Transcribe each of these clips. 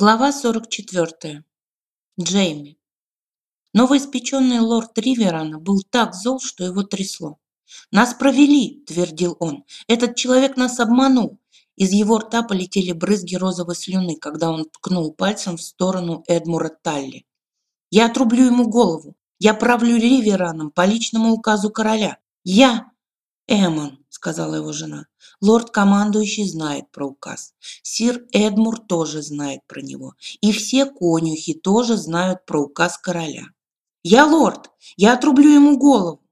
Глава 44. Джейми. Новоиспеченный лорд Риверана был так зол, что его трясло. «Нас провели!» – твердил он. «Этот человек нас обманул!» Из его рта полетели брызги розовой слюны, когда он ткнул пальцем в сторону Эдмура Талли. «Я отрублю ему голову! Я правлю Ривераном по личному указу короля! Я...» «Эмон», — сказала его жена, — «лорд-командующий знает про указ. Сир Эдмур тоже знает про него. И все конюхи тоже знают про указ короля. Я лорд, я отрублю ему голову».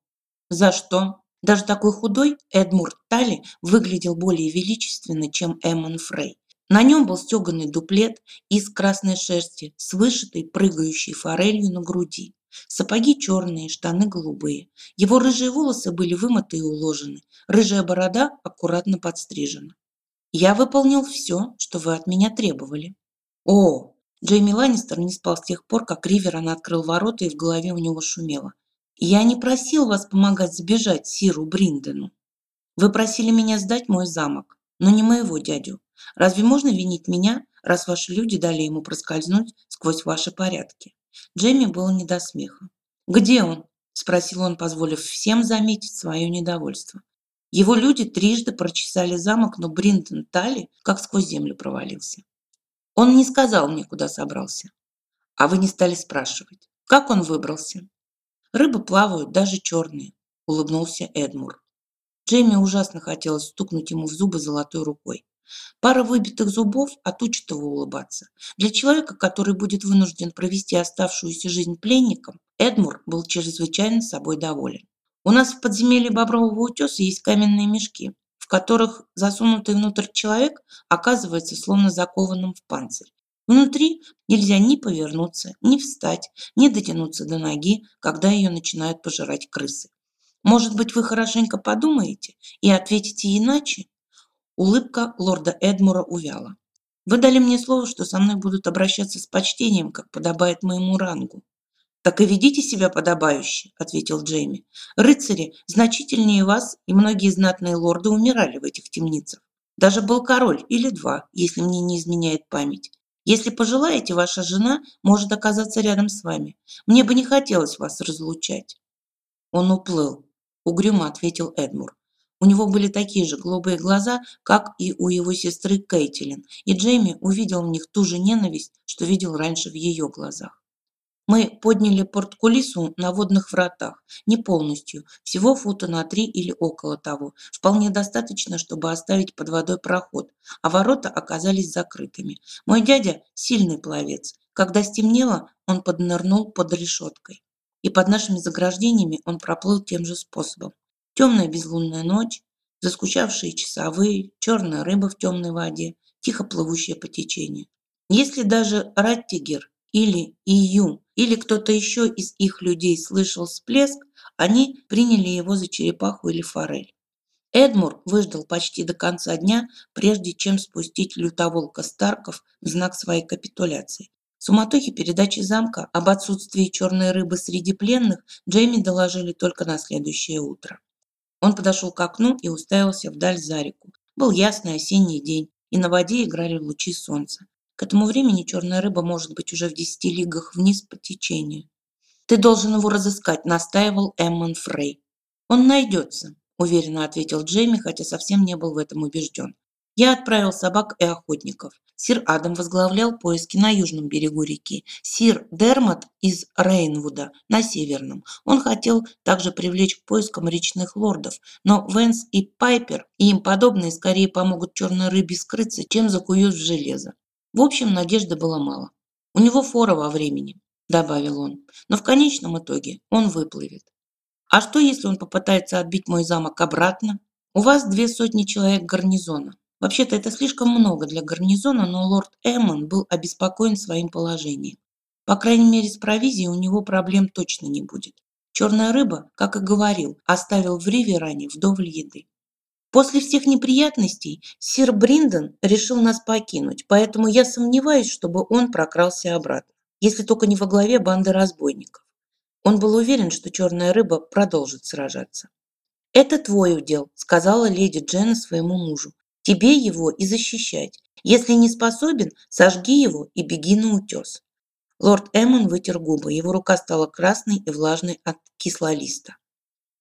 «За что?» Даже такой худой Эдмур Тали выглядел более величественно, чем Эмон Фрей. На нем был стеганый дуплет из красной шерсти с вышитой прыгающей форелью на груди. Сапоги черные, штаны голубые. Его рыжие волосы были вымыты и уложены. Рыжая борода аккуратно подстрижена. «Я выполнил все, что вы от меня требовали». «О!» Джейми Ланнистер не спал с тех пор, как Риверан открыл ворота, и в голове у него шумело. «Я не просил вас помогать сбежать Сиру Бриндену. Вы просили меня сдать мой замок, но не моего дядю. Разве можно винить меня, раз ваши люди дали ему проскользнуть сквозь ваши порядки?» Джемми было не до смеха. «Где он?» – спросил он, позволив всем заметить свое недовольство. Его люди трижды прочесали замок, но Бриндон Тали как сквозь землю провалился. Он не сказал мне, куда собрался. А вы не стали спрашивать, как он выбрался? Рыбы плавают, даже черные, улыбнулся Эдмур. Джейми ужасно хотелось стукнуть ему в зубы золотой рукой. Пара выбитых зубов отучит его улыбаться. Для человека, который будет вынужден провести оставшуюся жизнь пленником, Эдмур был чрезвычайно собой доволен. У нас в подземелье Бобрового утеса есть каменные мешки, в которых засунутый внутрь человек оказывается словно закованным в панцирь. Внутри нельзя ни повернуться, ни встать, ни дотянуться до ноги, когда ее начинают пожирать крысы. Может быть, вы хорошенько подумаете и ответите иначе? Улыбка лорда Эдмура увяла. «Вы дали мне слово, что со мной будут обращаться с почтением, как подобает моему рангу». «Так и ведите себя подобающе», — ответил Джейми. «Рыцари значительнее вас, и многие знатные лорды умирали в этих темницах. Даже был король или два, если мне не изменяет память. Если пожелаете, ваша жена может оказаться рядом с вами. Мне бы не хотелось вас разлучать». Он уплыл, угрюмо ответил Эдмур. У него были такие же голубые глаза, как и у его сестры Кейтилин, и Джейми увидел в них ту же ненависть, что видел раньше в ее глазах. Мы подняли порткулису на водных вратах, не полностью, всего фута на три или около того. Вполне достаточно, чтобы оставить под водой проход, а ворота оказались закрытыми. Мой дядя – сильный пловец. Когда стемнело, он поднырнул под решеткой. И под нашими заграждениями он проплыл тем же способом. Темная безлунная ночь, заскучавшие часовые, черная рыба в темной воде, тихо плывущая по течению. Если даже Раттигер или Ию, или кто-то еще из их людей слышал всплеск, они приняли его за черепаху или форель. Эдмур выждал почти до конца дня, прежде чем спустить лютоволка Старков в знак своей капитуляции. В суматохе передачи замка об отсутствии черной рыбы среди пленных Джейми доложили только на следующее утро. Он подошел к окну и уставился вдаль за реку. Был ясный осенний день, и на воде играли лучи солнца. К этому времени черная рыба может быть уже в десяти лигах вниз по течению. «Ты должен его разыскать», – настаивал Эммон Фрей. «Он найдется», – уверенно ответил Джейми, хотя совсем не был в этом убежден. Я отправил собак и охотников. Сир Адам возглавлял поиски на южном берегу реки. Сир Дермат из Рейнвуда на северном. Он хотел также привлечь к поискам речных лордов, но Венс и Пайпер и им подобные скорее помогут черной рыбе скрыться, чем закуют в железо. В общем, надежды было мало. У него фора во времени, добавил он, но в конечном итоге он выплывет. А что, если он попытается отбить мой замок обратно? У вас две сотни человек гарнизона. Вообще-то это слишком много для гарнизона, но лорд Эммон был обеспокоен своим положением. По крайней мере, с провизией у него проблем точно не будет. Черная рыба, как и говорил, оставил в Риверане вдоволь еды. После всех неприятностей сир Бриндон решил нас покинуть, поэтому я сомневаюсь, чтобы он прокрался обратно, если только не во главе банды разбойников. Он был уверен, что черная рыба продолжит сражаться. «Это твой удел», – сказала леди Дженна своему мужу. Тебе его и защищать. Если не способен, сожги его и беги на утес. Лорд Эммон вытер губы. Его рука стала красной и влажной от кислолиста.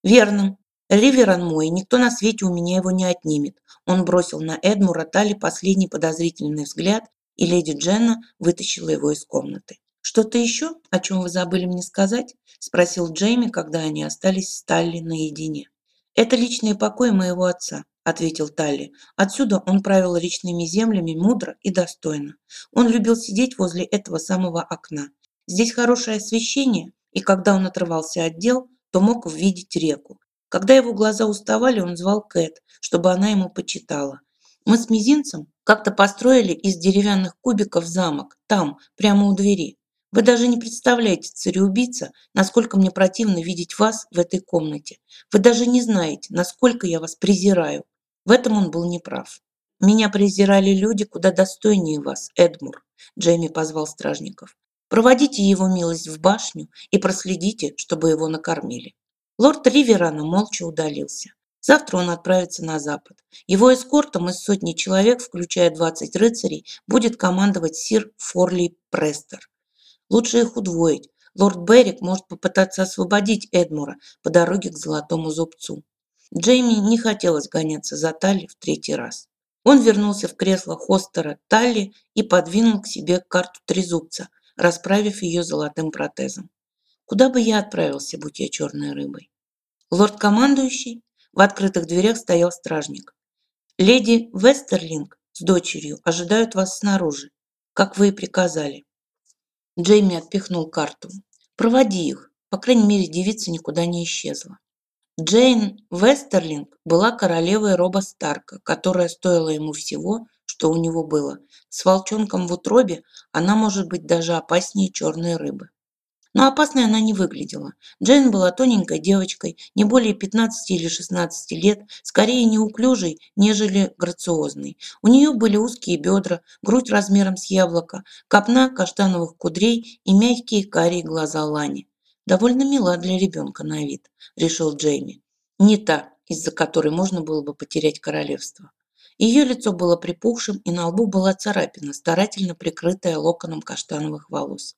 «Верно. Риверан мой, никто на свете у меня его не отнимет». Он бросил на Эдмура Тали последний подозрительный взгляд, и леди Дженна вытащила его из комнаты. «Что-то еще, о чем вы забыли мне сказать?» – спросил Джейми, когда они остались с Талли наедине. «Это личные покои моего отца ответил Талли. Отсюда он правил речными землями мудро и достойно. Он любил сидеть возле этого самого окна. Здесь хорошее освещение, и когда он отрывался от дел, то мог увидеть реку. Когда его глаза уставали, он звал Кэт, чтобы она ему почитала. Мы с мизинцем как-то построили из деревянных кубиков замок, там, прямо у двери. Вы даже не представляете, цареубийца, насколько мне противно видеть вас в этой комнате. Вы даже не знаете, насколько я вас презираю. В этом он был неправ. «Меня презирали люди куда достойнее вас, Эдмур», – Джейми позвал стражников. «Проводите его милость в башню и проследите, чтобы его накормили». Лорд Риверана молча удалился. Завтра он отправится на запад. Его эскортом из сотни человек, включая 20 рыцарей, будет командовать сир Форли Престер. Лучше их удвоить. Лорд Беррик может попытаться освободить Эдмура по дороге к Золотому Зубцу. Джейми не хотелось гоняться за Талли в третий раз. Он вернулся в кресло Хостера Талли и подвинул к себе карту трезубца, расправив ее золотым протезом. Куда бы я отправился, будь я черной рыбой? Лорд-командующий в открытых дверях стоял стражник. Леди Вестерлинг с дочерью ожидают вас снаружи, как вы и приказали. Джейми отпихнул карту. Проводи их. По крайней мере, девица никуда не исчезла. Джейн Вестерлинг была королевой Роба Старка, которая стоила ему всего, что у него было. С волчонком в утробе она может быть даже опаснее черной рыбы. Но опасной она не выглядела. Джейн была тоненькой девочкой, не более 15 или 16 лет, скорее неуклюжей, нежели грациозной. У нее были узкие бедра, грудь размером с яблоко, копна каштановых кудрей и мягкие карие глаза Лани. Довольно мила для ребенка на вид, решил Джейми. Не та, из-за которой можно было бы потерять королевство. Ее лицо было припухшим, и на лбу была царапина, старательно прикрытая локоном каштановых волос.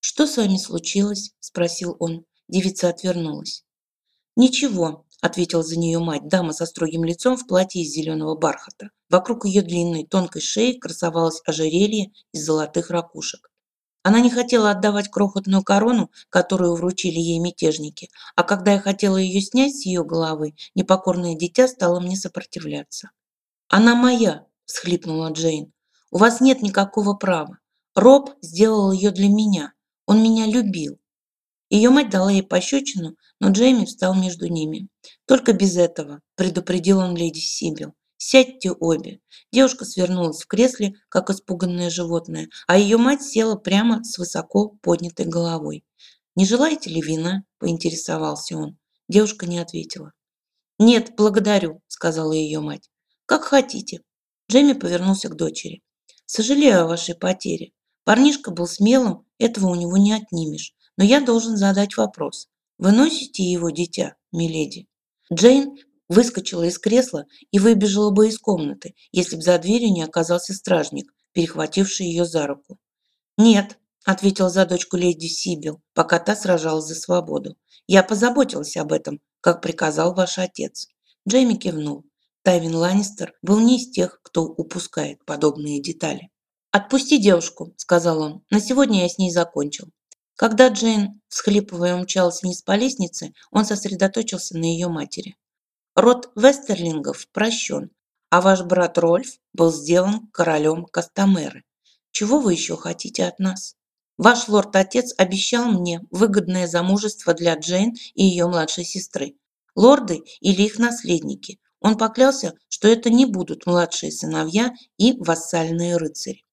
«Что с вами случилось?» – спросил он. Девица отвернулась. «Ничего», – ответила за нее мать, дама со строгим лицом в платье из зеленого бархата. Вокруг ее длинной тонкой шеи красовалось ожерелье из золотых ракушек. Она не хотела отдавать крохотную корону, которую вручили ей мятежники, а когда я хотела ее снять с ее головы, непокорное дитя стало мне сопротивляться. «Она моя!» – всхлипнула Джейн. «У вас нет никакого права. Роб сделал ее для меня. Он меня любил». Ее мать дала ей пощечину, но Джейми встал между ними. «Только без этого», – предупредил он леди Сибил. Сядьте обе. Девушка свернулась в кресле, как испуганное животное, а ее мать села прямо с высоко поднятой головой. «Не желаете ли вина?» – поинтересовался он. Девушка не ответила. «Нет, благодарю», – сказала ее мать. «Как хотите». Джейми повернулся к дочери. «Сожалею о вашей потере. Парнишка был смелым, этого у него не отнимешь. Но я должен задать вопрос. Вы носите его дитя, миледи?» Джейн выскочила из кресла и выбежала бы из комнаты, если бы за дверью не оказался стражник, перехвативший ее за руку. «Нет», – ответила за дочку леди Сибил, пока та сражалась за свободу. «Я позаботилась об этом, как приказал ваш отец». Джейми кивнул. Тайвин Ланнистер был не из тех, кто упускает подобные детали. «Отпусти девушку», – сказал он. «На сегодня я с ней закончил». Когда Джейн, всхлипывая, умчалась вниз по лестнице, он сосредоточился на ее матери. Род Вестерлингов прощен, а ваш брат Рольф был сделан королем Кастамеры. Чего вы еще хотите от нас? Ваш лорд-отец обещал мне выгодное замужество для Джейн и ее младшей сестры. Лорды или их наследники. Он поклялся, что это не будут младшие сыновья и вассальные рыцари.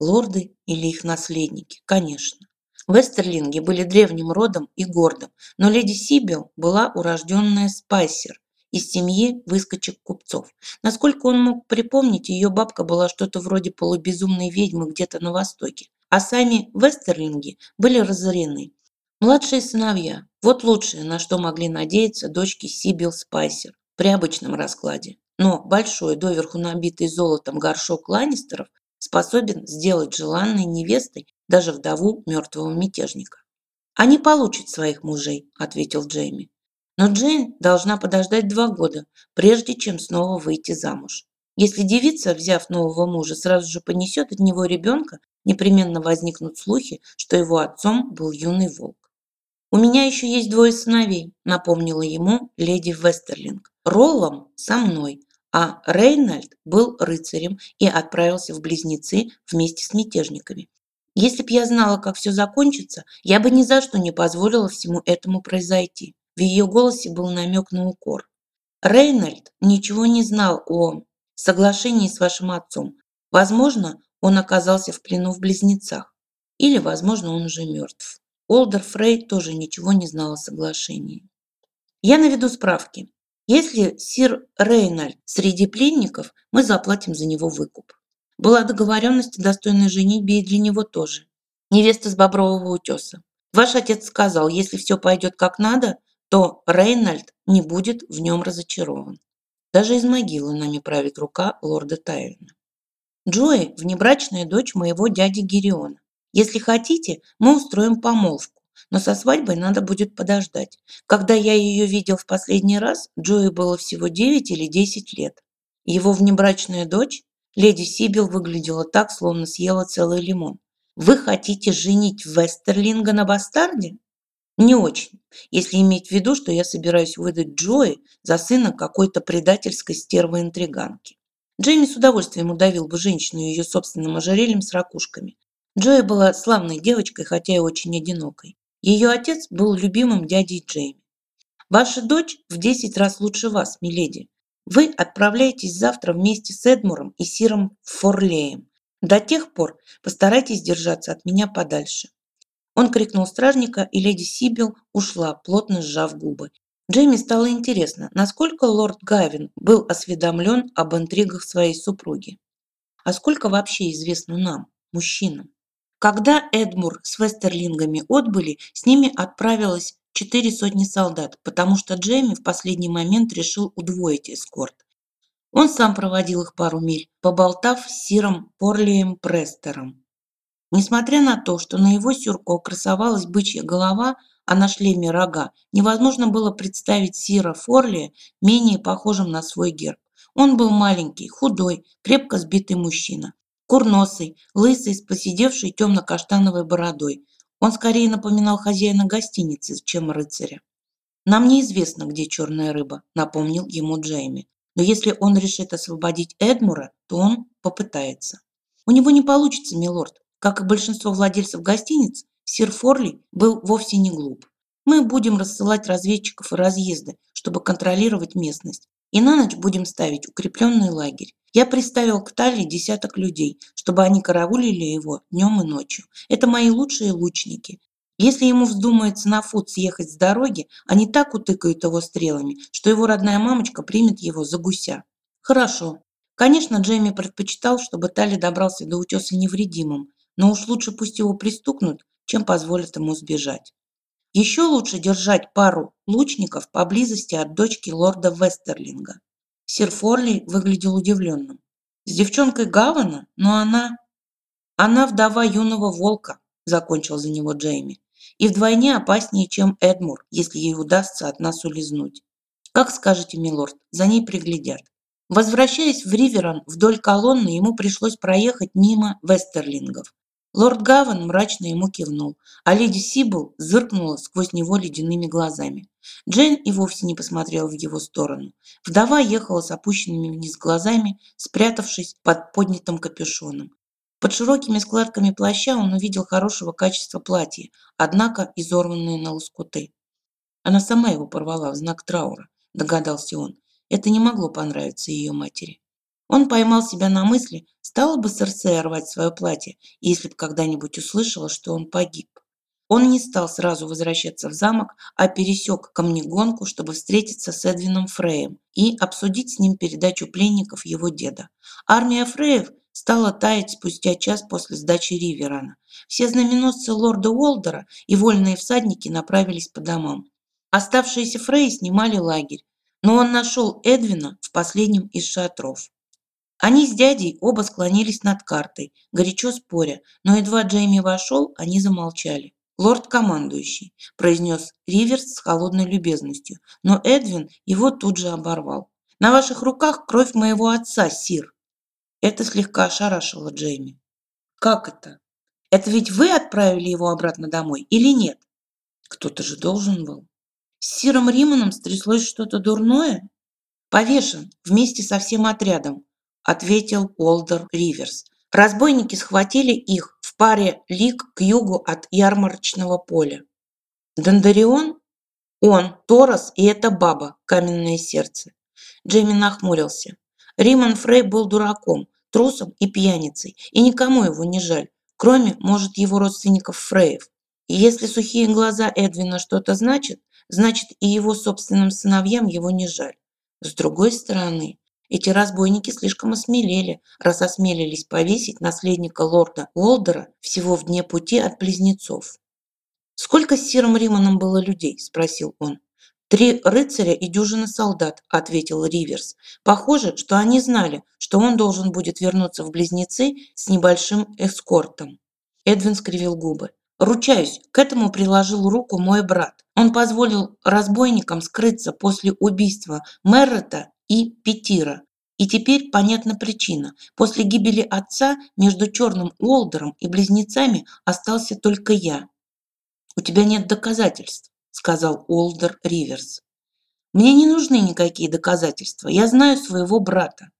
Лорды или их наследники, конечно. Вестерлинги были древним родом и гордым, но леди Сибил была урожденная Спайсер, из семьи выскочек-купцов. Насколько он мог припомнить, ее бабка была что-то вроде полубезумной ведьмы где-то на Востоке. А сами вестерлинги были разорены. Младшие сыновья. Вот лучшее, на что могли надеяться дочки Сибил Спайсер при обычном раскладе. но большой, доверху набитый золотом горшок Ланнистеров способен сделать желанной невестой даже вдову мертвого мятежника. «Они получат своих мужей», – ответил Джейми. «Но Джейн должна подождать два года, прежде чем снова выйти замуж. Если девица, взяв нового мужа, сразу же понесет от него ребенка, непременно возникнут слухи, что его отцом был юный волк. «У меня еще есть двое сыновей», – напомнила ему леди Вестерлинг. «Роллом со мной, а Рейнольд был рыцарем и отправился в Близнецы вместе с мятежниками. Если б я знала, как все закончится, я бы ни за что не позволила всему этому произойти». В ее голосе был намек на укор. Рейнольд ничего не знал о соглашении с вашим отцом. Возможно, он оказался в плену в близнецах. Или, возможно, он уже мертв. Олдер Фрей тоже ничего не знал о соглашении. Я наведу справки. Если сир Рейнольд среди пленников, мы заплатим за него выкуп. Была договоренность о достойной женитьбе и для него тоже. Невеста с Бобрового утеса. Ваш отец сказал, если все пойдет как надо, то Рейнольд не будет в нем разочарован. Даже из могилы нами правит рука лорда Тайвина. Джои – внебрачная дочь моего дяди Гириона. Если хотите, мы устроим помолвку, но со свадьбой надо будет подождать. Когда я ее видел в последний раз, Джои было всего 9 или 10 лет. Его внебрачная дочь, леди Сибил, выглядела так, словно съела целый лимон. Вы хотите женить Вестерлинга на бастарде? Не очень, если иметь в виду, что я собираюсь выдать Джои за сына какой-то предательской стервы-интриганки. Джейми с удовольствием удавил бы женщину ее собственным ожерельем с ракушками. Джои была славной девочкой, хотя и очень одинокой. Ее отец был любимым дядей Джейми. «Ваша дочь в десять раз лучше вас, миледи. Вы отправляетесь завтра вместе с Эдмуром и Сиром Форлеем. До тех пор постарайтесь держаться от меня подальше. Он крикнул стражника, и леди Сибил ушла, плотно сжав губы. Джейми стало интересно, насколько лорд Гавин был осведомлен об интригах своей супруги. А сколько вообще известно нам, мужчинам? Когда Эдмур с Вестерлингами отбыли, с ними отправилось четыре сотни солдат, потому что Джейми в последний момент решил удвоить эскорт. Он сам проводил их пару миль, поболтав с Сиром Порлием Престером. Несмотря на то, что на его сюрко красовалась бычья голова, а на шлеме рога, невозможно было представить Сира Форли менее похожим на свой герб. Он был маленький, худой, крепко сбитый мужчина. Курносый, лысый, с посидевшей темно-каштановой бородой. Он скорее напоминал хозяина гостиницы, чем рыцаря. «Нам неизвестно, где черная рыба», – напомнил ему Джейми. «Но если он решит освободить Эдмура, то он попытается». «У него не получится, милорд. Как и большинство владельцев гостиниц, сир Форли был вовсе не глуп. Мы будем рассылать разведчиков и разъезды, чтобы контролировать местность. И на ночь будем ставить укрепленный лагерь. Я приставил к Талли десяток людей, чтобы они караулили его днем и ночью. Это мои лучшие лучники. Если ему вздумается на фут съехать с дороги, они так утыкают его стрелами, что его родная мамочка примет его за гуся. Хорошо. Конечно, Джейми предпочитал, чтобы Талли добрался до утеса невредимым, но уж лучше пусть его пристукнут, чем позволят ему сбежать. Еще лучше держать пару лучников поблизости от дочки лорда Вестерлинга. Сир Форли выглядел удивленным. С девчонкой Гавана? Но она... Она вдова юного волка, закончил за него Джейми. И вдвойне опаснее, чем Эдмур, если ей удастся от нас улизнуть. Как скажете, милорд, за ней приглядят. Возвращаясь в Риверон вдоль колонны, ему пришлось проехать мимо Вестерлингов. Лорд Гаван мрачно ему кивнул, а леди Сибл зыркнула сквозь него ледяными глазами. Джейн и вовсе не посмотрела в его сторону. Вдова ехала с опущенными вниз глазами, спрятавшись под поднятым капюшоном. Под широкими складками плаща он увидел хорошего качества платье, однако изорванное на лоскуты. Она сама его порвала в знак траура, догадался он. Это не могло понравиться ее матери. Он поймал себя на мысли, стала бы Серсея рвать свое платье, если бы когда-нибудь услышала, что он погиб. Он не стал сразу возвращаться в замок, а пересек камнегонку, чтобы встретиться с Эдвином Фреем и обсудить с ним передачу пленников его деда. Армия Фреев стала таять спустя час после сдачи Риверана. Все знаменосцы лорда Уолдера и вольные всадники направились по домам. Оставшиеся Фреи снимали лагерь. но он нашел Эдвина в последнем из шатров. Они с дядей оба склонились над картой, горячо споря, но едва Джейми вошел, они замолчали. «Лорд-командующий», – произнес Риверс с холодной любезностью, но Эдвин его тут же оборвал. «На ваших руках кровь моего отца, сир». Это слегка ошарашило Джейми. «Как это? Это ведь вы отправили его обратно домой или нет?» «Кто-то же должен был». «С сиром Риманом стряслось что-то дурное?» «Повешен вместе со всем отрядом», – ответил Олдер Риверс. Разбойники схватили их в паре лиг к югу от ярмарочного поля. Дондарион? Он, Торос и эта баба, каменное сердце. Джейми нахмурился. Риман Фрей был дураком, трусом и пьяницей, и никому его не жаль, кроме, может, его родственников Фреев. И если сухие глаза Эдвина что-то значат, значит и его собственным сыновьям его не жаль. С другой стороны, эти разбойники слишком осмелели, раз осмелились повесить наследника лорда Уолдера всего в дне пути от близнецов. «Сколько с Сиром Риманом было людей?» – спросил он. «Три рыцаря и дюжина солдат», – ответил Риверс. «Похоже, что они знали, что он должен будет вернуться в Близнецы с небольшим эскортом». Эдвин скривил губы. «Ручаюсь, к этому приложил руку мой брат. Он позволил разбойникам скрыться после убийства Меррета и Петира. И теперь понятна причина. После гибели отца между черным Уолдером и близнецами остался только я. «У тебя нет доказательств», – сказал Уолдер Риверс. «Мне не нужны никакие доказательства. Я знаю своего брата».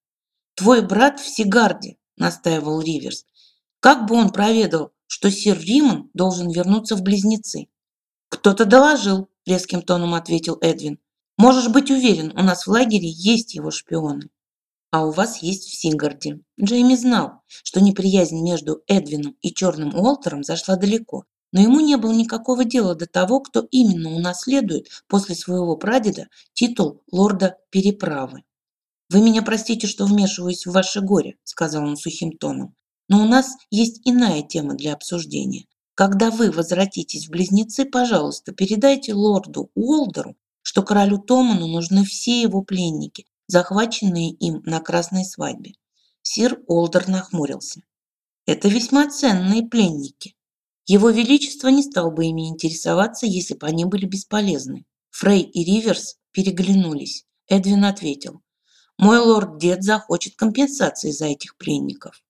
«Твой брат в Сигарде», – настаивал Риверс. «Как бы он проведал, что сир Риман должен вернуться в близнецы?» «Кто-то доложил», – резким тоном ответил Эдвин. Можешь быть уверен, у нас в лагере есть его шпионы. А у вас есть в Сингарде. Джейми знал, что неприязнь между Эдвином и Черным Уолтером зашла далеко, но ему не было никакого дела до того, кто именно унаследует после своего прадеда титул лорда Переправы. «Вы меня простите, что вмешиваюсь в ваше горе», – сказал он сухим тоном, «но у нас есть иная тема для обсуждения. Когда вы возвратитесь в Близнецы, пожалуйста, передайте лорду Уолдеру что королю Томану нужны все его пленники, захваченные им на красной свадьбе. Сир Олдер нахмурился. Это весьма ценные пленники. Его Величество не стал бы ими интересоваться, если бы они были бесполезны. Фрей и Риверс переглянулись. Эдвин ответил. «Мой лорд-дед захочет компенсации за этих пленников».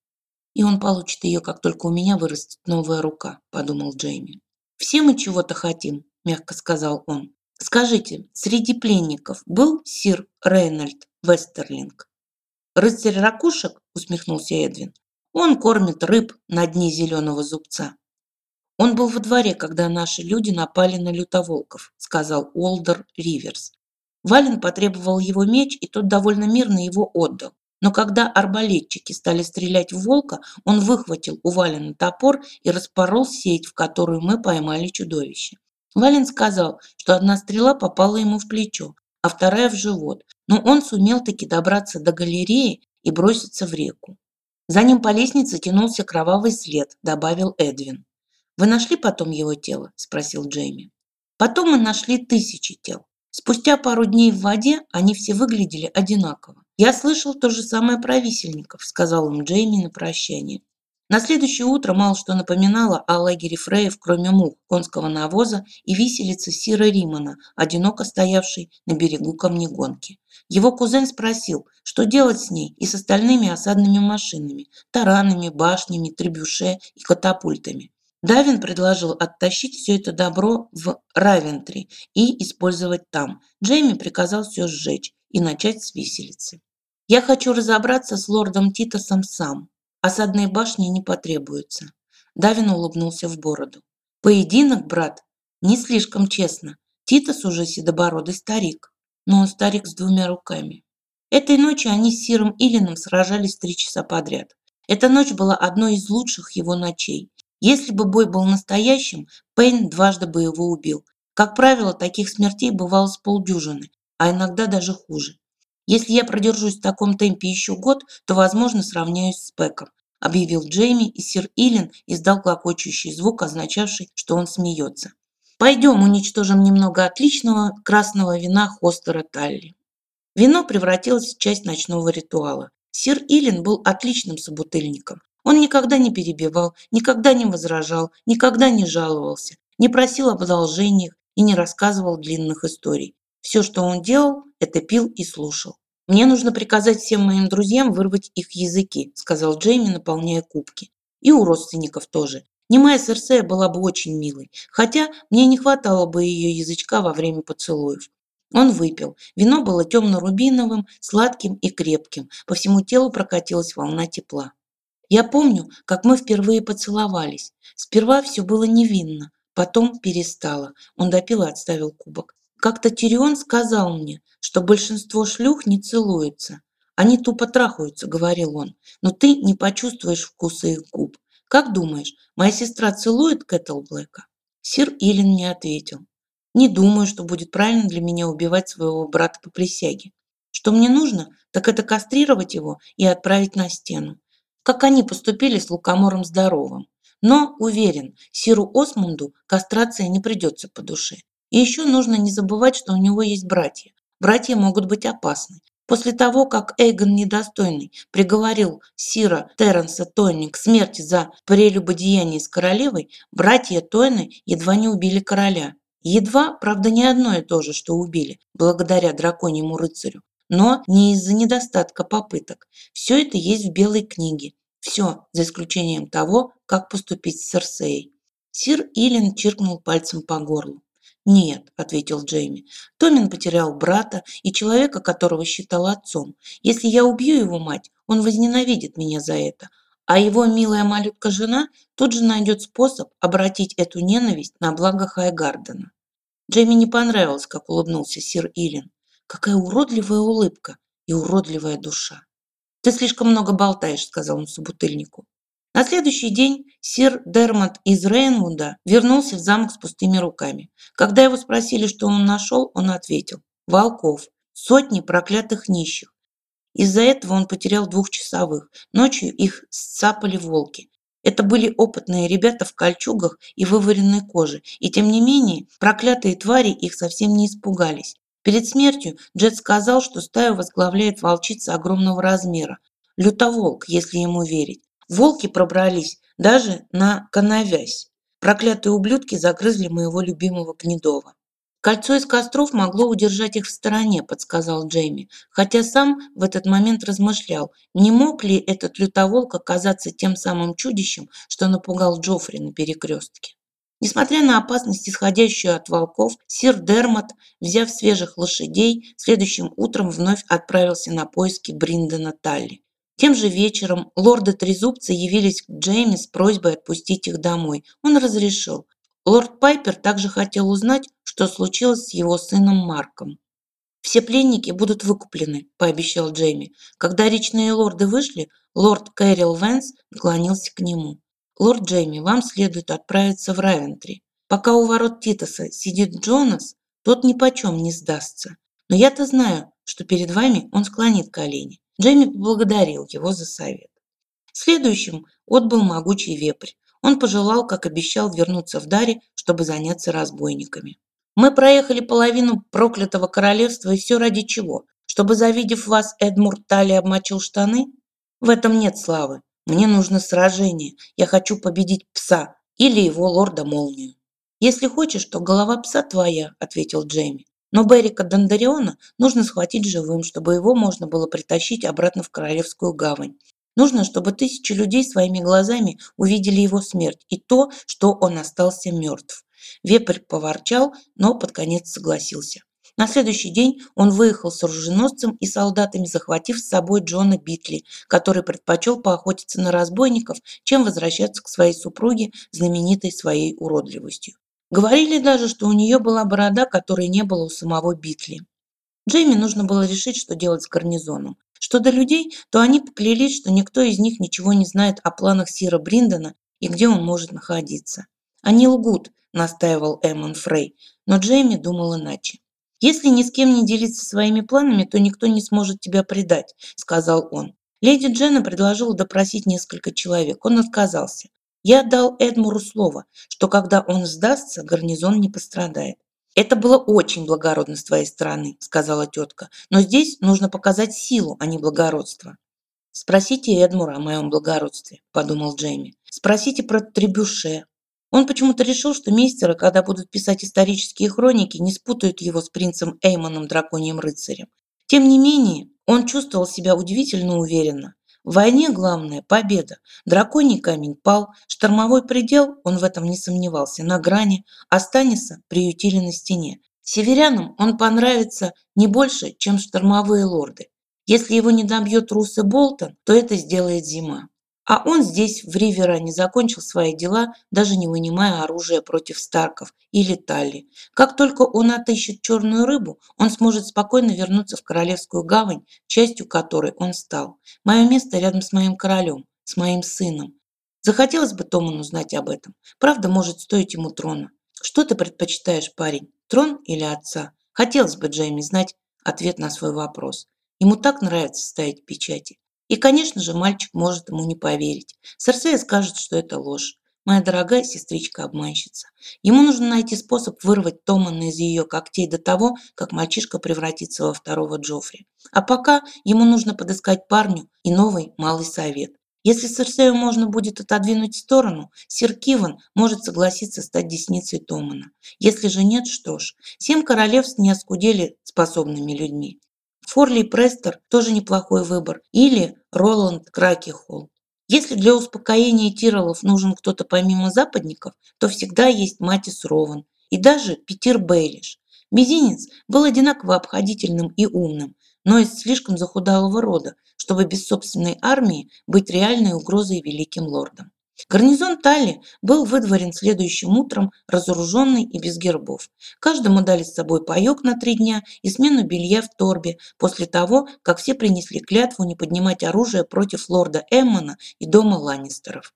«И он получит ее, как только у меня вырастет новая рука», – подумал Джейми. «Все мы чего-то хотим», – мягко сказал он. Скажите, среди пленников был сир Рейнольд Вестерлинг? Рыцарь ракушек, усмехнулся Эдвин. Он кормит рыб на дне зеленого зубца. Он был во дворе, когда наши люди напали на лютоволков, сказал Олдер Риверс. Вален потребовал его меч, и тот довольно мирно его отдал. Но когда арбалетчики стали стрелять в волка, он выхватил у Валена топор и распорол сеть, в которую мы поймали чудовище. Вален сказал, что одна стрела попала ему в плечо, а вторая в живот, но он сумел таки добраться до галереи и броситься в реку. За ним по лестнице тянулся кровавый след, добавил Эдвин. «Вы нашли потом его тело?» – спросил Джейми. «Потом мы нашли тысячи тел. Спустя пару дней в воде они все выглядели одинаково. Я слышал то же самое про висельников», – сказал им Джейми на прощание. На следующее утро мало что напоминало о лагере Фреев, кроме мух, конского навоза и виселицы Сира Римана, одиноко стоявшей на берегу камнегонки. Его кузен спросил, что делать с ней и с остальными осадными машинами, таранами, башнями, требюше и катапультами. Давин предложил оттащить все это добро в Равентри и использовать там. Джейми приказал все сжечь и начать с виселицы. «Я хочу разобраться с лордом Титосом сам», Осадные башни не потребуются. Давин улыбнулся в бороду. Поединок, брат, не слишком честно. Титос уже седобородый старик, но он старик с двумя руками. Этой ночью они с Сиром Илином сражались три часа подряд. Эта ночь была одной из лучших его ночей. Если бы бой был настоящим, Пейн дважды бы его убил. Как правило, таких смертей бывало с полдюжины, а иногда даже хуже. Если я продержусь в таком темпе еще год, то, возможно, сравняюсь с Пеком, объявил Джейми, и сир Илин издал клокочущий звук, означавший, что он смеется. Пойдем уничтожим немного отличного красного вина Хостера Талли. Вино превратилось в часть ночного ритуала. Сир Илин был отличным собутыльником. Он никогда не перебивал, никогда не возражал, никогда не жаловался, не просил об одолжениях и не рассказывал длинных историй. Все, что он делал, это пил и слушал. «Мне нужно приказать всем моим друзьям вырвать их языки», сказал Джейми, наполняя кубки. «И у родственников тоже. Немая Серсея была бы очень милой, хотя мне не хватало бы ее язычка во время поцелуев. Он выпил. Вино было темно-рубиновым, сладким и крепким. По всему телу прокатилась волна тепла. Я помню, как мы впервые поцеловались. Сперва все было невинно, потом перестало. Он допил и отставил кубок. Как-то Тирион сказал мне, что большинство шлюх не целуются. Они тупо трахаются, говорил он, но ты не почувствуешь вкуса их губ. Как думаешь, моя сестра целует Кэтл Блэка? Сир Илин не ответил. Не думаю, что будет правильно для меня убивать своего брата по присяге. Что мне нужно, так это кастрировать его и отправить на стену как они поступили с Лукомором Здоровым. Но, уверен, Сиру Осмунду кастрация не придется по душе. И еще нужно не забывать, что у него есть братья. Братья могут быть опасны. После того, как Эйгон Недостойный приговорил Сира Терренса Тойни к смерти за прелюбодеяние с королевой, братья Тойны едва не убили короля. Едва, правда, не одно и то же, что убили, благодаря драконьему рыцарю но не из-за недостатка попыток. Все это есть в Белой книге. Все, за исключением того, как поступить с Серсеей. Сир Илин чиркнул пальцем по горлу. «Нет», – ответил Джейми. «Томин потерял брата и человека, которого считал отцом. Если я убью его мать, он возненавидит меня за это. А его милая малютка-жена тут же найдет способ обратить эту ненависть на благо Хайгардена». Джейми не понравилось, как улыбнулся сир Илин. Какая уродливая улыбка и уродливая душа. «Ты слишком много болтаешь», – сказал он собутыльнику. На следующий день сир Дермат из Рейнвуда вернулся в замок с пустыми руками. Когда его спросили, что он нашел, он ответил – волков, сотни проклятых нищих. Из-за этого он потерял двух часовых. Ночью их сцапали волки. Это были опытные ребята в кольчугах и вываренной коже, и тем не менее проклятые твари их совсем не испугались. Перед смертью Джет сказал, что стаю возглавляет волчица огромного размера. Лютоволк, если ему верить. Волки пробрались даже на коновязь. Проклятые ублюдки загрызли моего любимого Гнедова. «Кольцо из костров могло удержать их в стороне», – подсказал Джейми, хотя сам в этот момент размышлял, не мог ли этот лютоволк оказаться тем самым чудищем, что напугал Джоффри на перекрестке. Несмотря на опасность, исходящую от волков, сир Дермат, взяв свежих лошадей, следующим утром вновь отправился на поиски Бриндена Талли. Тем же вечером лорды Трезубца явились к Джейми с просьбой отпустить их домой. Он разрешил. Лорд Пайпер также хотел узнать, что случилось с его сыном Марком. «Все пленники будут выкуплены», – пообещал Джейми. Когда речные лорды вышли, лорд Кэрил Венс наклонился к нему. «Лорд Джейми, вам следует отправиться в Равентри. Пока у ворот Титоса сидит Джонас, тот ни почем не сдастся. Но я-то знаю, что перед вами он склонит колени». Джейми поблагодарил его за совет. Следующим отбыл могучий вепрь. Он пожелал, как обещал, вернуться в Даре, чтобы заняться разбойниками. «Мы проехали половину проклятого королевства, и все ради чего? Чтобы, завидев вас, Эдмур Тали обмочил штаны? В этом нет славы. Мне нужно сражение. Я хочу победить пса или его лорда Молнию. Если хочешь, то голова пса твоя, ответил Джейми. Но Берика Дондариона нужно схватить живым, чтобы его можно было притащить обратно в Королевскую гавань. Нужно, чтобы тысячи людей своими глазами увидели его смерть и то, что он остался мертв. Вепрь поворчал, но под конец согласился. На следующий день он выехал с оруженосцем и солдатами, захватив с собой Джона Битли, который предпочел поохотиться на разбойников, чем возвращаться к своей супруге, знаменитой своей уродливостью. Говорили даже, что у нее была борода, которой не было у самого Битли. Джейми нужно было решить, что делать с гарнизоном. Что до людей, то они поклялись, что никто из них ничего не знает о планах Сира Бриндона и где он может находиться. «Они лгут», – настаивал Эммон Фрей, но Джейми думал иначе. «Если ни с кем не делиться своими планами, то никто не сможет тебя предать», – сказал он. Леди Дженна предложила допросить несколько человек. Он отказался. Я дал Эдмуру слово, что когда он сдастся, гарнизон не пострадает. «Это было очень благородно с твоей стороны», – сказала тетка. «Но здесь нужно показать силу, а не благородство». «Спросите Эдмура о моем благородстве», – подумал Джейми. «Спросите про Требюше». Он почему-то решил, что мейстеры, когда будут писать исторические хроники, не спутают его с принцем Эймоном Драконьим Рыцарем. Тем не менее, он чувствовал себя удивительно уверенно. В войне главное – победа. Драконий камень пал, штормовой предел, он в этом не сомневался, на грани, а Станиса приютили на стене. Северянам он понравится не больше, чем штормовые лорды. Если его не добьет Рус Болтон, то это сделает зима. А он здесь, в Ривера, не закончил свои дела, даже не вынимая оружие против Старков или Талли. Как только он отыщет черную рыбу, он сможет спокойно вернуться в Королевскую гавань, частью которой он стал. Мое место рядом с моим королем, с моим сыном. Захотелось бы Томану узнать об этом. Правда может стоить ему трона. Что ты предпочитаешь, парень, трон или отца? Хотелось бы Джейми знать ответ на свой вопрос. Ему так нравится ставить печати. И, конечно же, мальчик может ему не поверить. Серсея скажет, что это ложь. Моя дорогая сестричка-обманщица. Ему нужно найти способ вырвать Томана из ее когтей до того, как мальчишка превратится во второго Джоффри. А пока ему нужно подыскать парню и новый малый совет. Если Серсею можно будет отодвинуть в сторону, сир Киван может согласиться стать десницей Томана. Если же нет, что ж, семь королевств не оскудели способными людьми. Форли Престер тоже неплохой выбор. Или Роланд Кракихолл. Если для успокоения Тиролов нужен кто-то помимо западников, то всегда есть Матис Рован и даже Питер Бейлиш. Мизинец был одинаково обходительным и умным, но из слишком захудалого рода, чтобы без собственной армии быть реальной угрозой великим лордам. Гарнизон Тали был выдворен следующим утром, разоруженный и без гербов. Каждому дали с собой паёк на три дня и смену белья в торбе, после того, как все принесли клятву не поднимать оружие против лорда Эммона и дома Ланнистеров.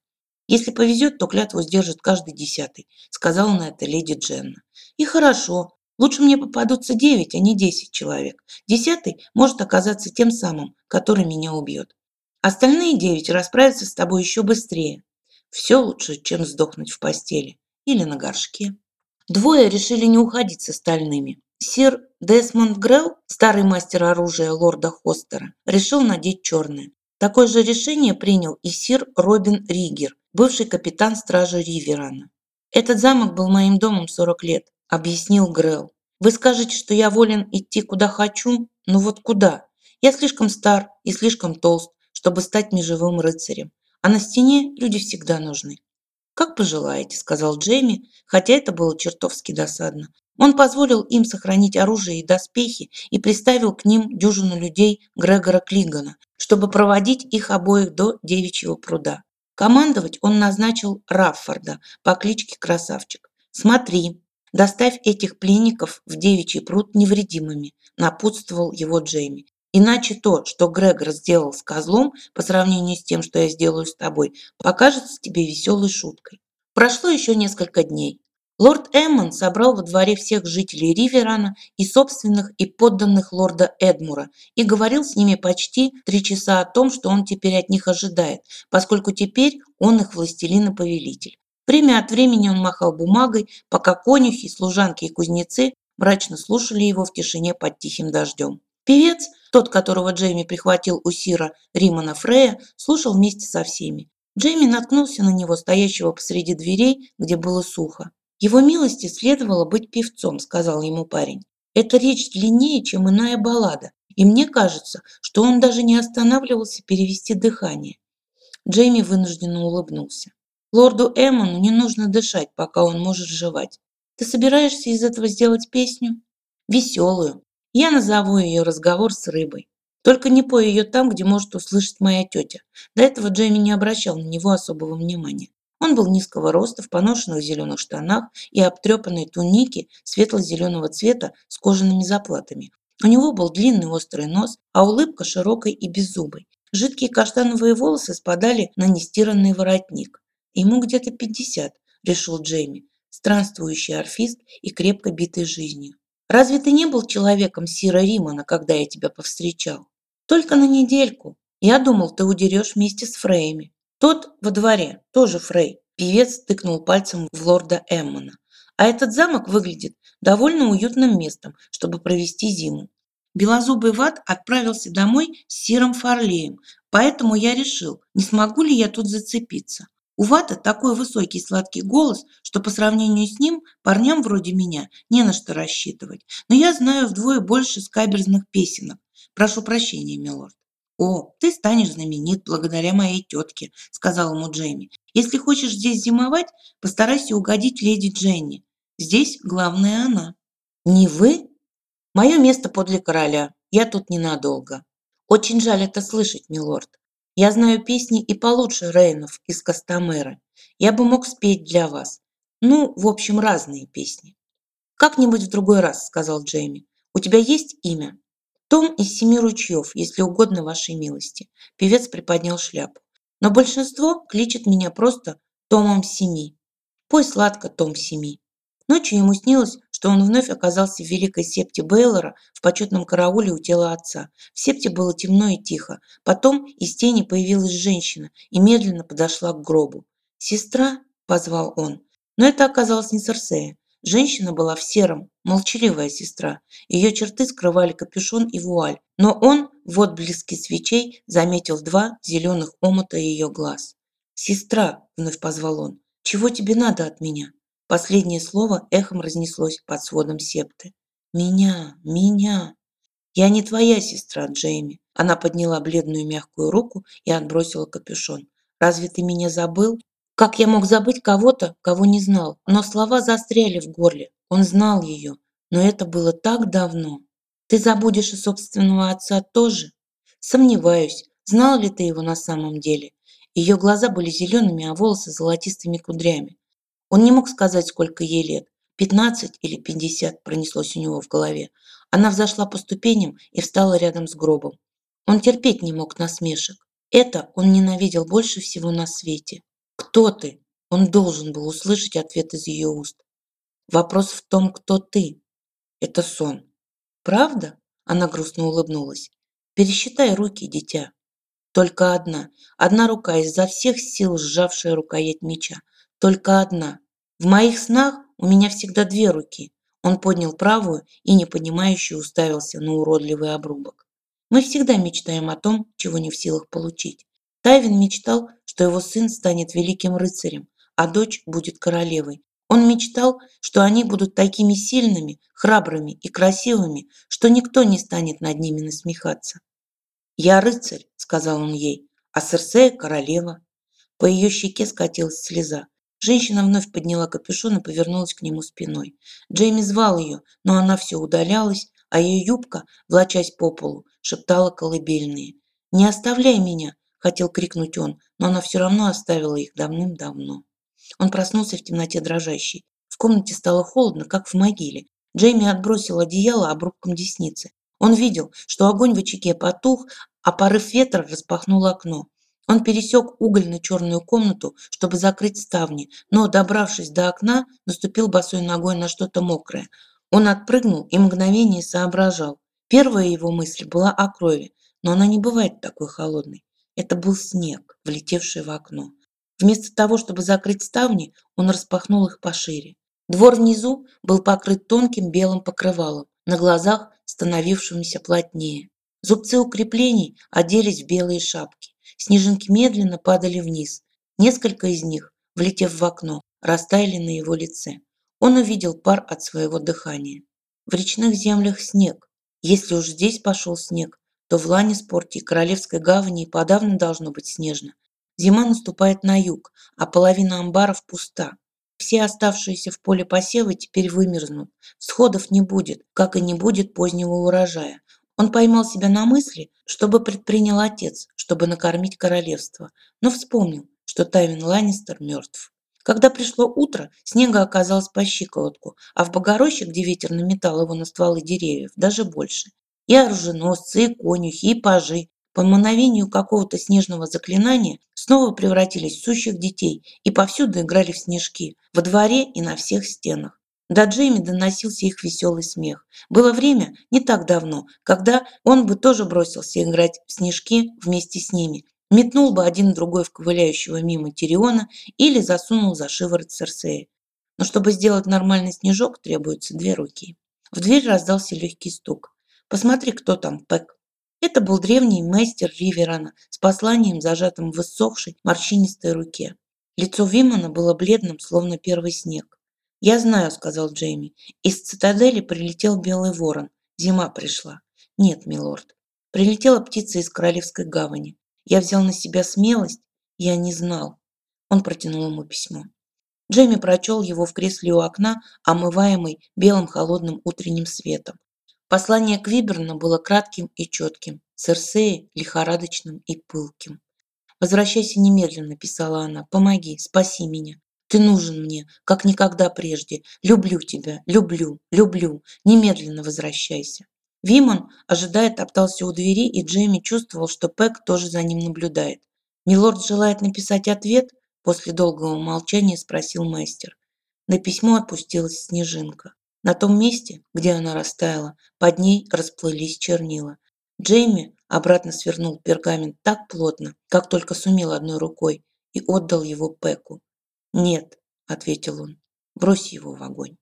«Если повезет, то клятву сдержит каждый десятый», – сказала на это леди Дженна. «И хорошо. Лучше мне попадутся девять, а не десять человек. Десятый может оказаться тем самым, который меня убьет. Остальные девять расправятся с тобой еще быстрее. Все лучше, чем сдохнуть в постели или на горшке. Двое решили не уходить с остальными. Сир Десмонд Грелл, старый мастер оружия лорда Хостера, решил надеть черное. Такое же решение принял и сир Робин Ригер, бывший капитан стражи Риверана. «Этот замок был моим домом 40 лет», – объяснил Грелл. «Вы скажете, что я волен идти куда хочу? Ну вот куда? Я слишком стар и слишком толст, чтобы стать межевым рыцарем а на стене люди всегда нужны. «Как пожелаете», – сказал Джейми, хотя это было чертовски досадно. Он позволил им сохранить оружие и доспехи и приставил к ним дюжину людей Грегора Клигана, чтобы проводить их обоих до Девичьего пруда. Командовать он назначил Раффорда по кличке Красавчик. «Смотри, доставь этих пленников в Девичий пруд невредимыми», напутствовал его Джейми. Иначе то, что Грегор сделал с козлом по сравнению с тем, что я сделаю с тобой, покажется тебе веселой шуткой. Прошло еще несколько дней. Лорд Эммон собрал во дворе всех жителей Риверана и собственных и подданных лорда Эдмура и говорил с ними почти три часа о том, что он теперь от них ожидает, поскольку теперь он их властелин и повелитель. Время от времени он махал бумагой, пока конюхи, служанки и кузнецы мрачно слушали его в тишине под тихим дождем. Певец, тот, которого Джейми прихватил у Сира Римана Фрея, слушал вместе со всеми. Джейми наткнулся на него, стоящего посреди дверей, где было сухо. «Его милости следовало быть певцом», – сказал ему парень. «Эта речь длиннее, чем иная баллада, и мне кажется, что он даже не останавливался перевести дыхание». Джейми вынужденно улыбнулся. «Лорду Эммону не нужно дышать, пока он может жевать. Ты собираешься из этого сделать песню?» «Веселую, я назову ее «Разговор с рыбой». Только не пой ее там, где может услышать моя тетя. До этого Джейми не обращал на него особого внимания. Он был низкого роста, в поношенных зеленых штанах и обтрепанной тунике светло-зеленого цвета с кожаными заплатами. У него был длинный острый нос, а улыбка широкой и беззубой. Жидкие каштановые волосы спадали на нестиранный воротник. Ему где-то пятьдесят, решил Джейми, странствующий орфист и крепко битый жизнью. Разве ты не был человеком Сира Римана, когда я тебя повстречал? Только на недельку. Я думал, ты удерешь вместе с Фрейми. Тот во дворе, тоже Фрей. Певец тыкнул пальцем в лорда Эммона. А этот замок выглядит довольно уютным местом, чтобы провести зиму. Белозубый Ват отправился домой с Сиром Фарлеем, поэтому я решил, не смогу ли я тут зацепиться. У Вата такой высокий сладкий голос, что по сравнению с ним парням вроде меня не на что рассчитывать. Но я знаю вдвое больше скайберзных песенок. Прошу прощения, милорд. «О, ты станешь знаменит благодаря моей тетке», – сказал ему Джейми. «Если хочешь здесь зимовать, постарайся угодить леди Дженни. Здесь главная она». «Не вы?» «Мое место подле короля. Я тут ненадолго». «Очень жаль это слышать, милорд. Я знаю песни и получше Рейнов из Костомеры. Я бы мог спеть для вас. Ну, в общем, разные песни». «Как-нибудь в другой раз», – сказал Джейми. «У тебя есть имя?» Том из семи ручьев, если угодно вашей милости. Певец приподнял шляпу. Но большинство кличет меня просто Томом Семи. Пой сладко, Том Семи. Ночью ему снилось, что он вновь оказался в великой септе Бейлора в почетном карауле у тела отца. В септе было темно и тихо. Потом из тени появилась женщина и медленно подошла к гробу. «Сестра?» – позвал он. Но это оказалось не Серсея. Женщина была в сером, молчаливая сестра. Ее черты скрывали капюшон и вуаль, но он в отблеске свечей заметил два зеленых омута ее глаз. «Сестра!» – вновь позвал он. «Чего тебе надо от меня?» Последнее слово эхом разнеслось под сводом септы. «Меня! Меня!» «Я не твоя сестра, Джейми!» Она подняла бледную мягкую руку и отбросила капюшон. «Разве ты меня забыл?» Как я мог забыть кого-то, кого не знал? Но слова застряли в горле. Он знал ее, но это было так давно. Ты забудешь и собственного отца тоже? Сомневаюсь, знал ли ты его на самом деле? Ее глаза были зелеными, а волосы золотистыми кудрями. Он не мог сказать, сколько ей лет. Пятнадцать или пятьдесят пронеслось у него в голове. Она взошла по ступеням и встала рядом с гробом. Он терпеть не мог насмешек. Это он ненавидел больше всего на свете. «Кто ты?» Он должен был услышать ответ из ее уст. «Вопрос в том, кто ты. Это сон. Правда?» Она грустно улыбнулась. «Пересчитай руки, дитя. Только одна. Одна рука, изо всех сил сжавшая рукоять меча. Только одна. В моих снах у меня всегда две руки». Он поднял правую и непонимающе уставился на уродливый обрубок. Мы всегда мечтаем о том, чего не в силах получить. Тайвин мечтал, что его сын станет великим рыцарем, а дочь будет королевой. Он мечтал, что они будут такими сильными, храбрыми и красивыми, что никто не станет над ними насмехаться. «Я рыцарь», — сказал он ей, — «а Серсея — королева». По ее щеке скатилась слеза. Женщина вновь подняла капюшон и повернулась к нему спиной. Джейми звал ее, но она все удалялась, а ее юбка, влачась по полу, шептала колыбельные. «Не оставляй меня!» хотел крикнуть он, но она все равно оставила их давным-давно. Он проснулся в темноте дрожащей. В комнате стало холодно, как в могиле. Джейми отбросил одеяло обрубком десницы. Он видел, что огонь в очаге потух, а порыв ветра распахнул окно. Он пересек угольно-черную комнату, чтобы закрыть ставни, но, добравшись до окна, наступил босой ногой на что-то мокрое. Он отпрыгнул и мгновение соображал. Первая его мысль была о крови, но она не бывает такой холодной. Это был снег, влетевший в окно. Вместо того, чтобы закрыть ставни, он распахнул их пошире. Двор внизу был покрыт тонким белым покрывалом, на глазах становившимися плотнее. Зубцы укреплений оделись в белые шапки. Снежинки медленно падали вниз. Несколько из них, влетев в окно, растаяли на его лице. Он увидел пар от своего дыхания. В речных землях снег. Если уж здесь пошел снег, то в Ланниспорте и Королевской гавани и подавно должно быть снежно. Зима наступает на юг, а половина амбаров пуста. Все оставшиеся в поле посевы теперь вымерзнут. Сходов не будет, как и не будет позднего урожая. Он поймал себя на мысли, чтобы предпринял отец, чтобы накормить королевство, но вспомнил, что Тайвин Ланнистер мертв. Когда пришло утро, снега оказалось по щиколотку, а в Богороще, где ветер наметал его на стволы деревьев, даже больше. И оруженосцы, и конюхи, и пажи по мановению какого-то снежного заклинания снова превратились в сущих детей и повсюду играли в снежки, во дворе и на всех стенах. До Джейми доносился их веселый смех. Было время, не так давно, когда он бы тоже бросился играть в снежки вместе с ними, метнул бы один другой в ковыляющего мимо Тириона или засунул за шиворот Серсея. Но чтобы сделать нормальный снежок, требуется две руки. В дверь раздался легкий стук. «Посмотри, кто там, Пэк». Это был древний мастер Риверана с посланием, зажатым в иссохшей, морщинистой руке. Лицо Вимана было бледным, словно первый снег. «Я знаю», — сказал Джейми. «Из цитадели прилетел белый ворон. Зима пришла». «Нет, милорд. Прилетела птица из Королевской гавани. Я взял на себя смелость. Я не знал». Он протянул ему письмо. Джейми прочел его в кресле у окна, омываемый белым холодным утренним светом. Послание Квиберна было кратким и четким, Серсеи – лихорадочным и пылким. «Возвращайся немедленно», – писала она. «Помоги, спаси меня. Ты нужен мне, как никогда прежде. Люблю тебя, люблю, люблю. Немедленно возвращайся». Вимон, ожидая, топтался у двери, и Джейми чувствовал, что Пэк тоже за ним наблюдает. «Милорд желает написать ответ?» После долгого молчания спросил мастер. На письмо опустилась снежинка. На том месте, где она растаяла, под ней расплылись чернила. Джейми обратно свернул пергамент так плотно, как только сумел одной рукой, и отдал его Пеку. «Нет», — ответил он, — «брось его в огонь».